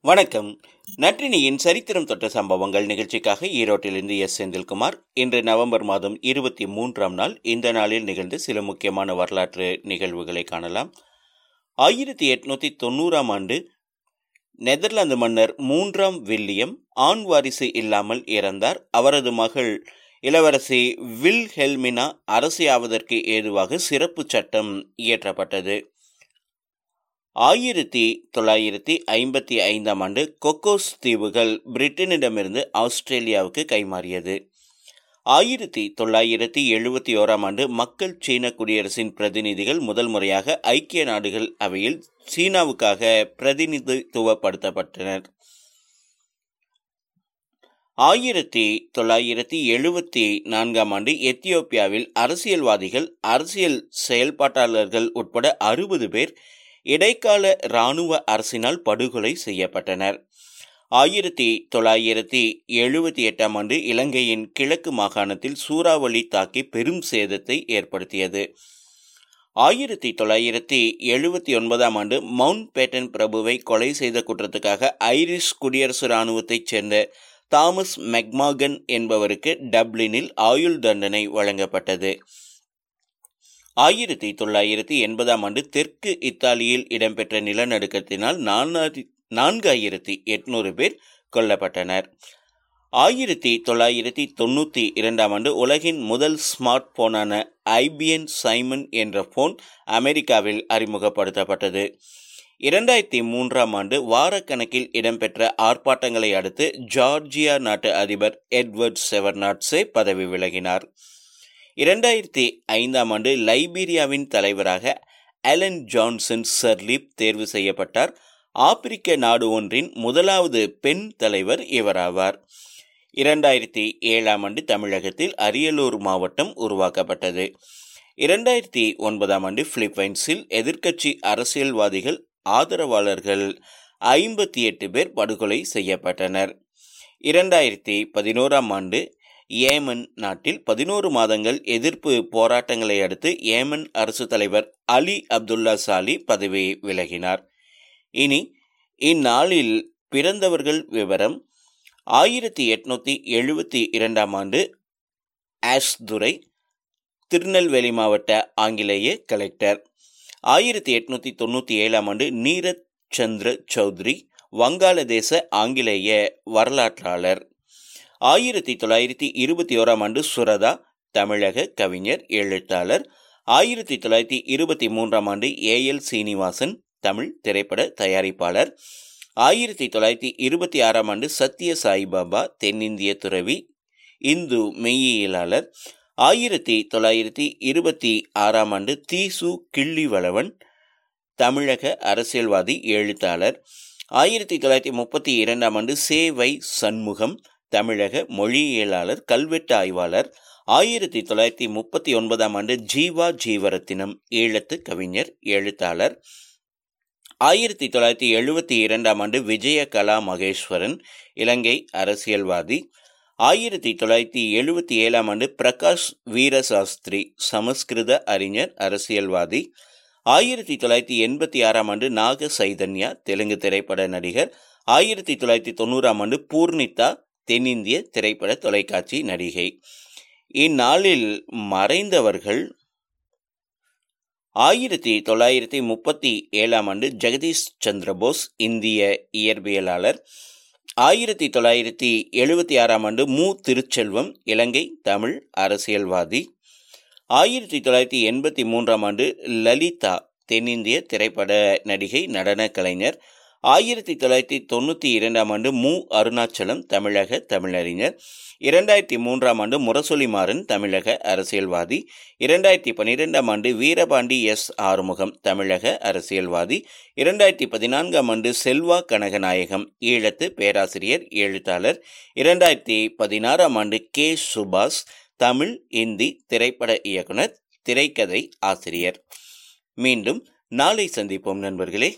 வணக்கம். நற்றினியின் சரித்திரம் தொட்ட சம்பவங்கள் நிகழ்ச்சிக்காக ஈரோட்டிலிருந்து எஸ். செந்தில்குமார். இன்று நவம்பர் மாதம் இருபத்தி மூன்றாம் நாள் இந்த நாளில் நிகழ்ந்து சில முக்கியமான வரலாற்று நிகழ்வுகளை காணலாம். ஆயிரத்தி எட்நூத்தி தொண்ணூறாம் ஆண்டு நெதர்லாந்து மன்னர் மூன்றாம் வில்லியம் ஆண் வாரிசு இல்லாமல் இறந்தார். அவரது மகள் இளவரசி வில் ஹெல்மினா அரசியாவதற்கு ஏதுவாக சிறப்பு சட்டம் இயற்றப்பட்டது. ஆயிரத்தி தொள்ளாயிரத்தி ஐம்பத்தி ஐந்தாம் ஆண்டு கொக்கோஸ் தீவுகள் பிரிட்டனிடமிருந்து ஆஸ்திரேலியாவுக்கு கைமாறியது. ஆயிரத்தி தொள்ளாயிரத்தி எழுபத்தி ஓராம் ஆண்டு மக்கள் சீன குடியரசின் பிரதிநிதிகள் முதல் முறையாக ஐக்கிய நாடுகள் அவையில் சீனாவுக்காக பிரதிநிதித்துவப்படுத்தப்பட்டனர். ஆயிரத்தி தொள்ளாயிரத்தி எழுபத்தி நான்காம் ஆண்டு எத்தியோப்பியாவில் அரசியல்வாதிகள் அரசியல் செயல்பாட்டாளர்கள் உட்பட அறுபது பேர் இடைக்கால இராணுவ அரசினால் படுகொலை செய்யப்பட்டனர். ஆயிரத்தி தொள்ளாயிரத்தி எழுபத்தி எட்டாம் ஆண்டு இலங்கையின் கிழக்கு மாகாணத்தில் சூறாவளி தாக்கி பெரும் சேதத்தை ஏற்படுத்தியது. ஆயிரத்தி தொள்ளாயிரத்தி எழுபத்தி ஒன்பதாம் ஆண்டு மவுண்ட் பேட்டன் பிரபுவை கொலை செய்த குற்றத்துக்காக ஐரிஷ் குடியரசு இராணுவத்தைச் சேர்ந்த தாமஸ் மெக்மாகன் என்பவருக்கு டப்ளினில் ஆயுள் தண்டனை வழங்கப்பட்டது. ஆயிரத்தி தொள்ளாயிரத்தி எண்பதாம் ஆண்டு தெற்கு இத்தாலியில் இடம்பெற்ற நிலநடுக்கத்தினால் நான்காயிரத்தி எட்நூறு பேர் கொல்லப்பட்டனர். ஆயிரத்தி தொள்ளாயிரத்தி தொண்ணூற்றி இரண்டாம் ஆண்டு உலகின் முதல் ஸ்மார்ட் போனான ஐபிஎன் சைமன் என்ற போன் அமெரிக்காவில் அறிமுகப்படுத்தப்பட்டது. இரண்டாயிரத்தி மூன்றாம் ஆண்டு வாரக்கணக்கில் இடம்பெற்ற ஆர்ப்பாட்டங்களை அடுத்து ஜார்ஜியா நாட்டு அதிபர் எட்வர்ட் செவர்நாட்ஸே பதவி விலகினார். இரண்டாயிரத்தி ஐந்தாம் ஆண்டு லைபீரியாவின் தலைவராக அலன் ஜான்சன் சர்லிப் தேர்வு செய்யப்பட்டார். ஆப்பிரிக்க நாடு ஒன்றின் முதலாவது பெண் தலைவர் இவராவார். இரண்டாயிரத்தி ஏழாம் ஆண்டு தமிழகத்தில் அரியலூர் மாவட்டம் உருவாக்கப்பட்டது. இரண்டாயிரத்தி ஒன்பதாம் ஆண்டு பிலிப்பைன்ஸில் எதிர்க்கட்சி அரசியல்வாதிகள் ஆதரவாளர்கள் ஐம்பத்தி எட்டு பேர் படுகொலை செய்யப்பட்டனர். இரண்டாயிரத்தி பதினோராம் ஆண்டு ஏமன் நாட்டில் பதினோரு மாதங்கள் எதிர்ப்பு போராட்டங்களை அடுத்து ஏமன் அரசு தலைவர் அலி அப்துல்லா சாலி பதவி விலகினார். இனி இந்நாளில் பிறந்தவர்கள் விவரம். ஆயிரத்தி எட்நூத்தி எழுபத்தி இரண்டாம் ஆண்டு ஆஷ் துரை திருநெல்வேலி மாவட்ட ஆங்கிலேய கலெக்டர். ஆயிரத்தி எட்நூத்தி தொண்ணூற்றி ஏழாம் ஆண்டு நீரத் சந்திர சௌத்ரி வங்காளதேச ஆங்கிலேய வரலாற்றாளர். ஆயிரத்தி தொள்ளாயிரத்தி இருபத்தி ஓராம் ஆண்டு சுரதா தமிழக கவிஞர் எழுத்தாளர். ஆயிரத்தி தொள்ளாயிரத்தி இருபத்தி மூன்றாம் ஆண்டு ஏ எல் சீனிவாசன் தமிழ் திரைப்பட தயாரிப்பாளர். ஆயிரத்தி தொள்ளாயிரத்தி இருபத்தி ஆறாம் ஆண்டு சத்ய சாய்பாபா தென்னிந்திய துறவி இந்து மெய்யியலாளர். ஆயிரத்தி தொள்ளாயிரத்தி இருபத்தி ஆறாம் ஆண்டு தீசு கிள்ளிவளவன் தமிழக அரசியல்வாதி எழுத்தாளர். ஆயிரத்தி தொள்ளாயிரத்தி முப்பத்தி இரண்டாம் ஆண்டு சேவை சண்முகம் தமிழக மொழியியலாளர் கல்வெட்டு ஆய்வாளர் ஆயிரத்தி தொள்ளாயிரத்தி முப்பத்தி ஒன்பதாம் ஆண்டு ஜீவா ஜீவரத்தினம் ஈழத்து கவிஞர் எழுத்தாளர். ஆயிரத்தி தொள்ளாயிரத்தி எழுபத்தி இரண்டாம் ஆண்டு விஜய கலா மகேஸ்வரன் இலங்கை அரசியல்வாதி. ஆயிரத்தி தொள்ளாயிரத்தி எழுபத்தி ஏழாம் ஆண்டு பிரகாஷ் வீரசாஸ்திரி சமஸ்கிருத அறிஞர் அரசியல்வாதி. ஆயிரத்தி தொள்ளாயிரத்தி எண்பத்தி ஆறாம் ஆண்டு நாக சைதன்யா தெலுங்கு திரைப்பட நடிகர். ஆயிரத்தி தொள்ளாயிரத்தி தொண்ணூறாம் ஆண்டு பூர்ணிதா தென்னிந்திய திரைப்பட தொலைக்காட்சி நடிகை. இந்நாளில் மறைந்தவர்கள் ஆயிரத்தி தொள்ளாயிரத்தி முப்பத்தி ஏழாம் ஆண்டு ஜெகதீஷ் சந்திரபோஸ் இந்திய இயற்பியலாளர். ஆயிரத்தி தொள்ளாயிரத்தி எழுபத்தி ஆறாம் ஆண்டு மு. திருச்செல்வம் இலங்கை தமிழ் அரசியல்வாதி. ஆயிரத்தி தொள்ளாயிரத்தி எண்பத்தி மூன்றாம் ஆண்டு லலிதா தென்னிந்திய திரைப்பட நடிகை நடன கலைஞர். ஆயிரத்தி தொள்ளாயிரத்தி தொண்ணூற்றி இரண்டாம் ஆண்டு மு. அருணாச்சலம் தமிழக தமிழறிஞர் இரண்டாயிரத்தி மூன்றாம் ஆண்டு முரசொலி மாறன் தமிழக அரசியல்வாதி இரண்டாயிரத்தி பன்னிரெண்டாம் ஆண்டு வீரபாண்டி எஸ். ஆறுமுகம் தமிழக அரசியல்வாதி இரண்டாயிரத்தி பதினான்காம் ஆண்டு செல்வா கனகநாயகம் ஈழத்து பேராசிரியர் எழுத்தாளர் இரண்டாயிரத்தி பதினாறாம் ஆண்டு கே. சுபாஷ் தமிழ் இந்தி திரைப்பட இயக்குனர் திரைக்கதை ஆசிரியர். மீண்டும் நாளை சந்திப்போம் நண்பர்களே.